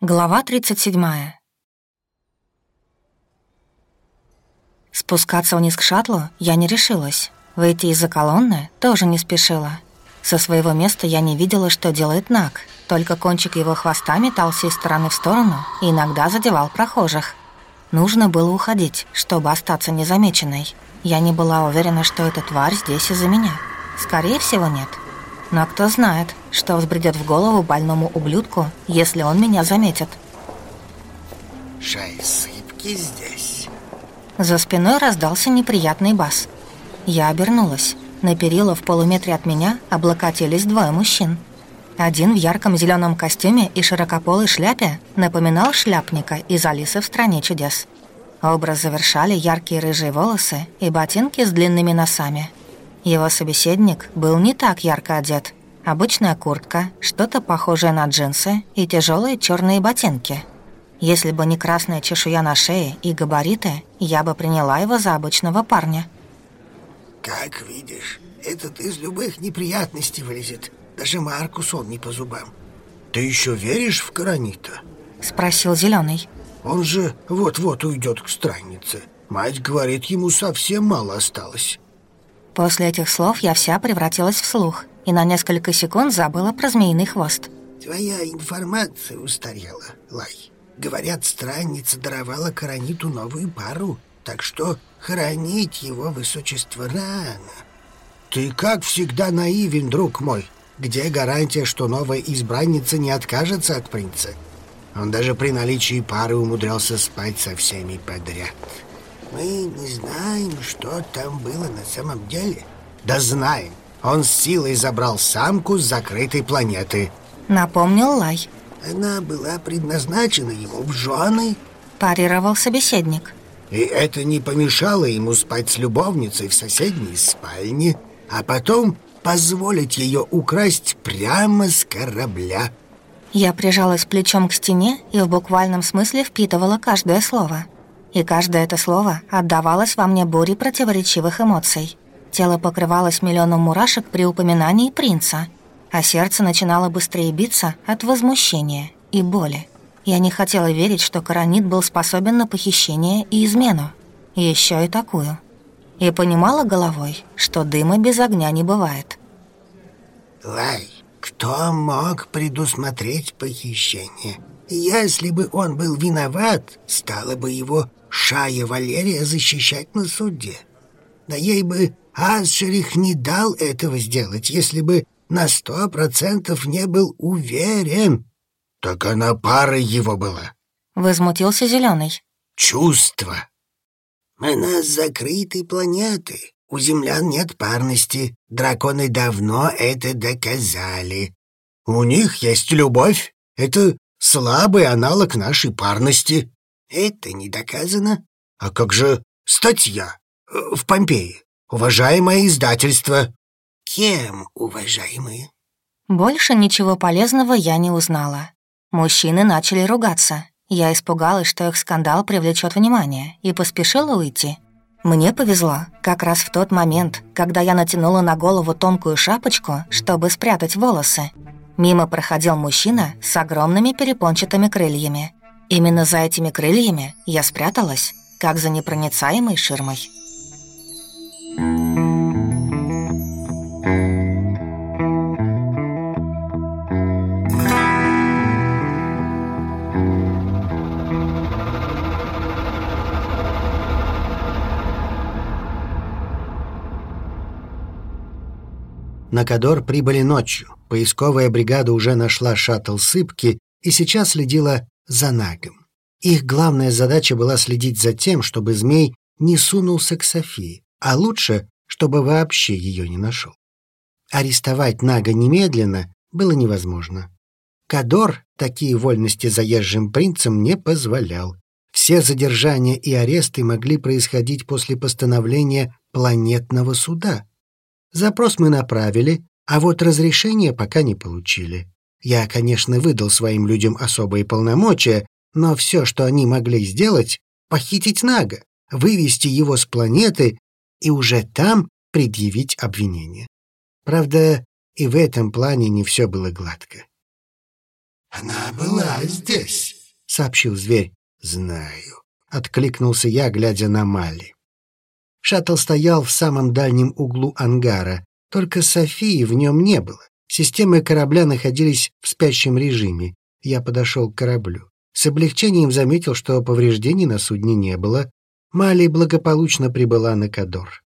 Глава 37. Спускаться вниз к шаттлу я не решилась. Выйти из-за колонны тоже не спешила. Со своего места я не видела, что делает Нак. Только кончик его хвоста метался из стороны в сторону и иногда задевал прохожих. Нужно было уходить, чтобы остаться незамеченной. Я не была уверена, что эта тварь здесь из-за меня. Скорее всего, нет. Но кто знает, что взбредет в голову больному ублюдку, если он меня заметит. Шай-сыпки здесь. За спиной раздался неприятный бас. Я обернулась. На перила в полуметре от меня облокотились двое мужчин. Один в ярком зеленом костюме и широкополой шляпе напоминал шляпника из «Алисы в стране чудес». Образ завершали яркие рыжие волосы и ботинки с длинными носами. Его собеседник был не так ярко одет. Обычная куртка, что-то похожее на джинсы и тяжелые черные ботинки. Если бы не красная чешуя на шее и габариты, я бы приняла его за обычного парня. Как видишь, этот из любых неприятностей вылезет. Даже Маркус он не по зубам. Ты еще веришь в Каранита? Спросил зеленый. Он же вот-вот уйдет к страннице. Мать говорит, ему совсем мало осталось. После этих слов я вся превратилась в слух и на несколько секунд забыла про змеиный хвост. Твоя информация устарела, Лай. Говорят, странница даровала Корониту новую пару, так что хоронить его высочество рано. Ты, как всегда, наивен, друг мой. Где гарантия, что новая избранница не откажется от принца? Он даже при наличии пары умудрялся спать со всеми подряд. Мы не знаем, что там было на самом деле. Да знаем. Он с силой забрал самку с закрытой планеты. Напомнил Лай. Она была предназначена ему в жены. Парировал собеседник. И это не помешало ему спать с любовницей в соседней спальне, а потом позволить ее украсть прямо с корабля. Я прижалась плечом к стене и в буквальном смысле впитывала каждое слово. И каждое это слово отдавалось во мне бурей противоречивых эмоций. Тело покрывалось миллионом мурашек при упоминании принца, а сердце начинало быстрее биться от возмущения и боли. Я не хотела верить, что Каранит был способен на похищение и измену. Еще и такую. И понимала головой, что дыма без огня не бывает. Лай, кто мог предусмотреть похищение? Если бы он был виноват, стало бы его Шая Валерия защищать на суде. Да ей бы Асшерих не дал этого сделать, если бы на сто процентов не был уверен. Так она парой его была. Возмутился Зеленый. Чувство. Она с закрытой планеты. У землян нет парности. Драконы давно это доказали. У них есть любовь. Это слабый аналог нашей парности. Это не доказано. А как же статья э, в Помпеи? Уважаемое издательство. Кем, уважаемые? Больше ничего полезного я не узнала. Мужчины начали ругаться. Я испугалась, что их скандал привлечет внимание, и поспешила уйти. Мне повезло как раз в тот момент, когда я натянула на голову тонкую шапочку, чтобы спрятать волосы. Мимо проходил мужчина с огромными перепончатыми крыльями. Именно за этими крыльями я спряталась, как за непроницаемой ширмой. На Кадор прибыли ночью. Поисковая бригада уже нашла шаттл Сыпки и сейчас следила за Нагом. Их главная задача была следить за тем, чтобы змей не сунулся к Софии, а лучше, чтобы вообще ее не нашел. Арестовать Нага немедленно было невозможно. Кадор такие вольности заезжим принцам не позволял. Все задержания и аресты могли происходить после постановления планетного суда. Запрос мы направили, а вот разрешения пока не получили. Я, конечно, выдал своим людям особые полномочия, но все, что они могли сделать, похитить Нага, вывести его с планеты и уже там предъявить обвинение. Правда, и в этом плане не все было гладко. «Она была здесь», — сообщил зверь. «Знаю», — откликнулся я, глядя на Мали. Шаттл стоял в самом дальнем углу ангара, только Софии в нем не было. Системы корабля находились в спящем режиме. Я подошел к кораблю. С облегчением заметил, что повреждений на судне не было. Мали благополучно прибыла на Кадор.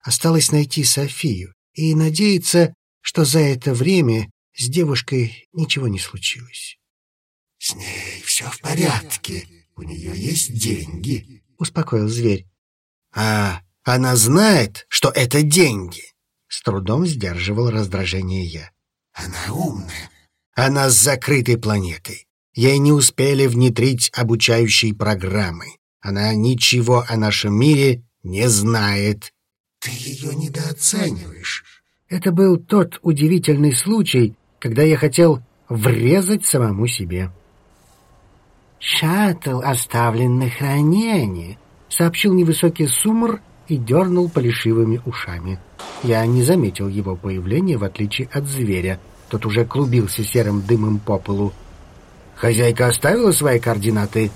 Осталось найти Софию и надеяться, что за это время с девушкой ничего не случилось. — С ней все в порядке, у нее есть деньги, — успокоил зверь. — А она знает, что это деньги? С трудом сдерживал раздражение я. — Она умная. Она с закрытой планетой. Ей не успели внедрить обучающие программы. Она ничего о нашем мире не знает. Ты ее недооцениваешь. Это был тот удивительный случай, когда я хотел врезать самому себе. «Шаттл оставлен на хранение», — сообщил невысокий сумр и дернул полишивыми ушами. Я не заметил его появления, в отличие от зверя. Тот уже клубился серым дымом по полу. «Хозяйка оставила свои координаты?»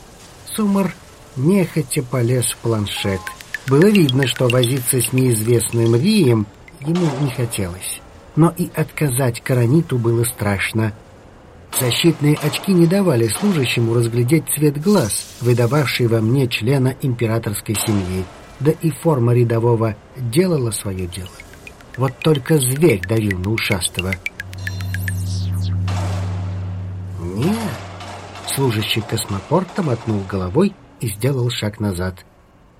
Сумр нехотя полез в планшет. Было видно, что возиться с неизвестным Рием ему не хотелось. Но и отказать Караниту было страшно. Защитные очки не давали служащему разглядеть цвет глаз, выдававший во мне члена императорской семьи. Да и форма рядового делала свое дело. Вот только зверь давил на ушастого. «Нет!» Служащий космопорта мотнул головой и сделал шаг назад.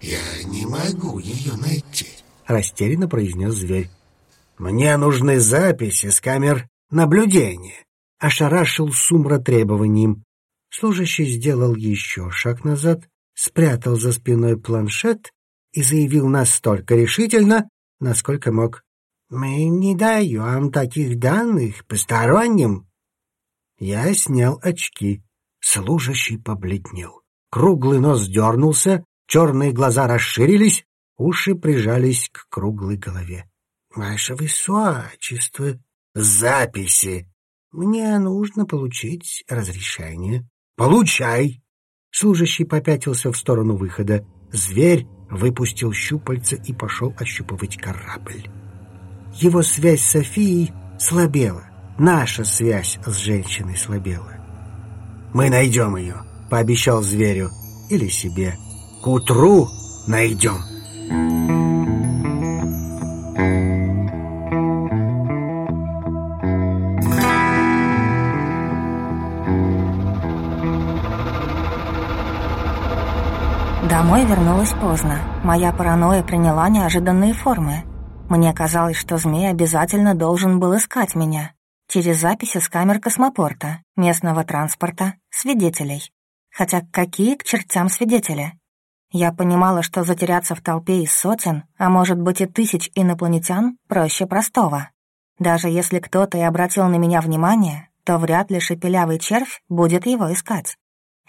«Я не могу ее найти», — растерянно произнес зверь. «Мне нужны записи с камер наблюдения», — ошарашил Сумра требованием. Служащий сделал еще шаг назад, спрятал за спиной планшет и заявил настолько решительно, насколько мог. «Мы не даем таких данных посторонним». Я снял очки. Служащий побледнел. Круглый нос дернулся, черные глаза расширились, уши прижались к круглой голове. «Ваше Высочество, записи! Мне нужно получить разрешение». «Получай!» Служащий попятился в сторону выхода. Зверь выпустил щупальца и пошел ощупывать корабль. Его связь с Софией слабела. Наша связь с женщиной слабела. «Мы найдем ее», — пообещал зверю. Или себе. «К утру найдем». Домой вернулась поздно. Моя паранойя приняла неожиданные формы. Мне казалось, что змей обязательно должен был искать меня. Через записи с камер космопорта, местного транспорта, свидетелей. Хотя какие к чертям свидетели? Я понимала, что затеряться в толпе из сотен, а может быть и тысяч инопланетян, проще простого. Даже если кто-то и обратил на меня внимание, то вряд ли шепелявый червь будет его искать.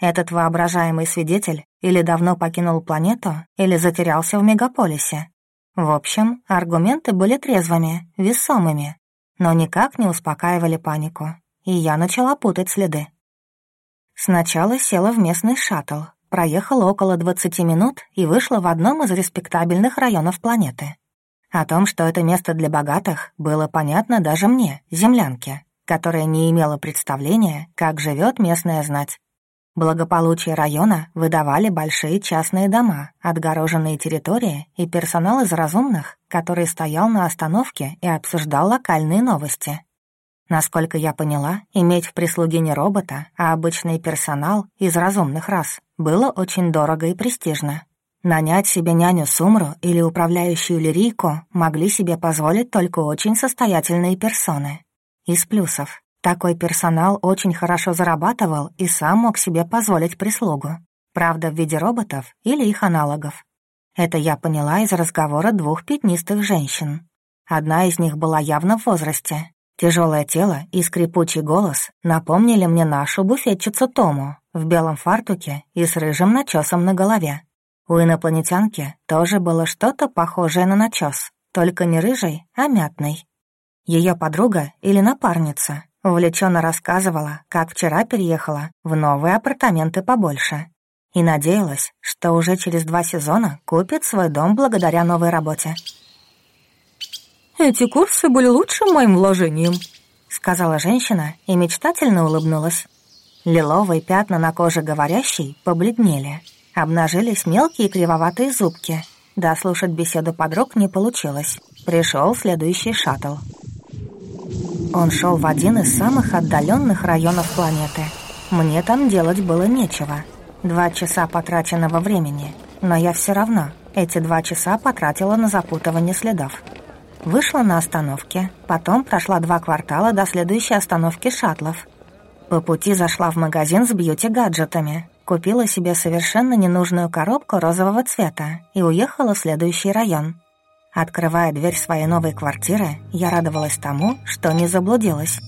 Этот воображаемый свидетель или давно покинул планету, или затерялся в мегаполисе. В общем, аргументы были трезвыми, весомыми, но никак не успокаивали панику, и я начала путать следы. Сначала села в местный шаттл, проехала около 20 минут и вышла в одном из респектабельных районов планеты. О том, что это место для богатых, было понятно даже мне, землянке, которая не имела представления, как живет местная знать. Благополучие района выдавали большие частные дома, отгороженные территории и персонал из разумных, который стоял на остановке и обсуждал локальные новости. Насколько я поняла, иметь в прислуге не робота, а обычный персонал из разумных рас было очень дорого и престижно. Нанять себе няню Сумру или управляющую лирийку могли себе позволить только очень состоятельные персоны. Из плюсов такой персонал очень хорошо зарабатывал и сам мог себе позволить прислугу. Правда, в виде роботов или их аналогов. Это я поняла из разговора двух пятнистых женщин. Одна из них была явно в возрасте. Тяжелое тело и скрипучий голос напомнили мне нашу буфетчицу Тому в белом фартуке и с рыжим начесом на голове. У инопланетянки тоже было что-то похожее на начес, только не рыжий, а мятный. Ее подруга или напарница увлеченно рассказывала, как вчера переехала в новые апартаменты побольше. И надеялась, что уже через два сезона купит свой дом благодаря новой работе. «Эти курсы были лучшим моим вложением», — сказала женщина и мечтательно улыбнулась. Лиловые пятна на коже говорящей побледнели. Обнажились мелкие кривоватые зубки. Дослушать беседу подруг не получилось. Пришел следующий шаттл. Он шел в один из самых отдаленных районов планеты. Мне там делать было нечего. Два часа потраченного времени. Но я все равно эти два часа потратила на запутывание следов. Вышла на остановке, потом прошла два квартала до следующей остановки шаттлов. По пути зашла в магазин с бьюти-гаджетами, купила себе совершенно ненужную коробку розового цвета и уехала в следующий район. Открывая дверь своей новой квартиры, я радовалась тому, что не заблудилась.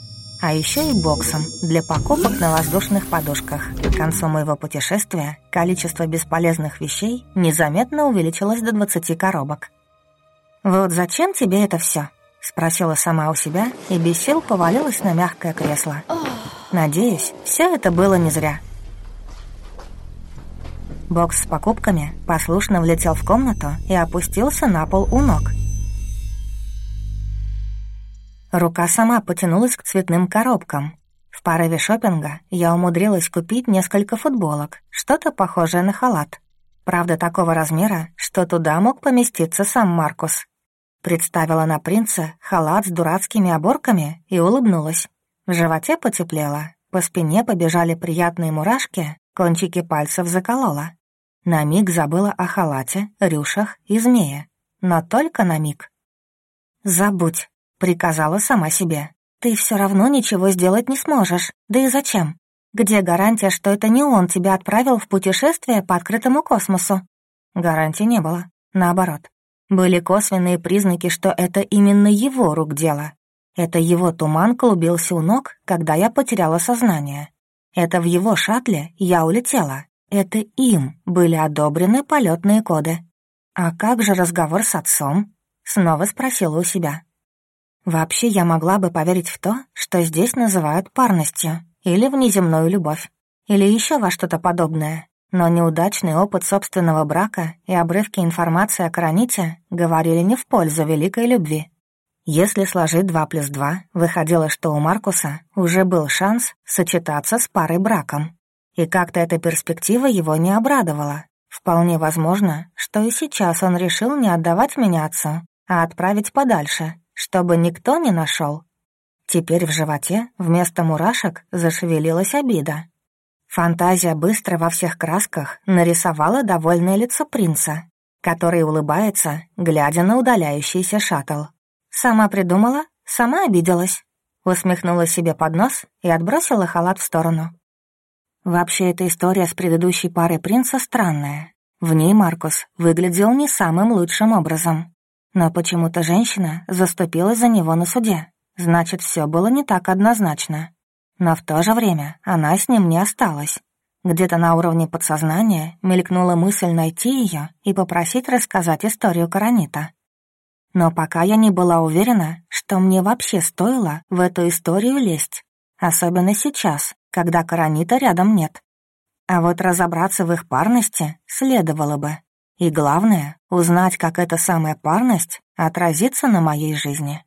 А еще и боксом для покупок на воздушных подушках. К концу моего путешествия количество бесполезных вещей незаметно увеличилось до 20 коробок. «Вот зачем тебе это все? спросила сама у себя и без сил повалилась на мягкое кресло. Надеюсь, все это было не зря. Бокс с покупками послушно влетел в комнату и опустился на пол у ног. Рука сама потянулась к цветным коробкам. В порыве шопинга я умудрилась купить несколько футболок, что-то похожее на халат. Правда, такого размера, что туда мог поместиться сам Маркус. Представила на принца халат с дурацкими оборками и улыбнулась. В животе потеплело, по спине побежали приятные мурашки, кончики пальцев заколола. На миг забыла о халате, рюшах и змее. Но только на миг. «Забудь», — приказала сама себе. «Ты все равно ничего сделать не сможешь. Да и зачем? Где гарантия, что это не он тебя отправил в путешествие по открытому космосу?» Гарантии не было. Наоборот, были косвенные признаки, что это именно его рук дело. Это его туман клубился у ног, когда я потеряла сознание. Это в его шаттле я улетела. Это им были одобрены полетные коды. «А как же разговор с отцом?» — снова спросила у себя. Вообще я могла бы поверить в то, что здесь называют парностью, или внеземную любовь, или еще во что-то подобное. Но неудачный опыт собственного брака и обрывки информации о Караните говорили не в пользу великой любви. Если сложить два плюс два, выходило, что у Маркуса уже был шанс сочетаться с парой браком. И как-то эта перспектива его не обрадовала. Вполне возможно, что и сейчас он решил не отдавать меня отцу, а отправить подальше, чтобы никто не нашел. Теперь в животе вместо мурашек зашевелилась обида. Фантазия быстро во всех красках нарисовала довольное лицо принца, который улыбается, глядя на удаляющийся шаттл. Сама придумала, сама обиделась. Усмехнула себе под нос и отбросила халат в сторону. Вообще, эта история с предыдущей парой принца странная. В ней Маркус выглядел не самым лучшим образом. Но почему-то женщина заступилась за него на суде. Значит, все было не так однозначно. Но в то же время она с ним не осталась. Где-то на уровне подсознания мелькнула мысль найти ее и попросить рассказать историю Каранита. Но пока я не была уверена, что мне вообще стоило в эту историю лезть. Особенно сейчас, когда Каранита рядом нет. А вот разобраться в их парности следовало бы. И главное — узнать, как эта самая парность отразится на моей жизни.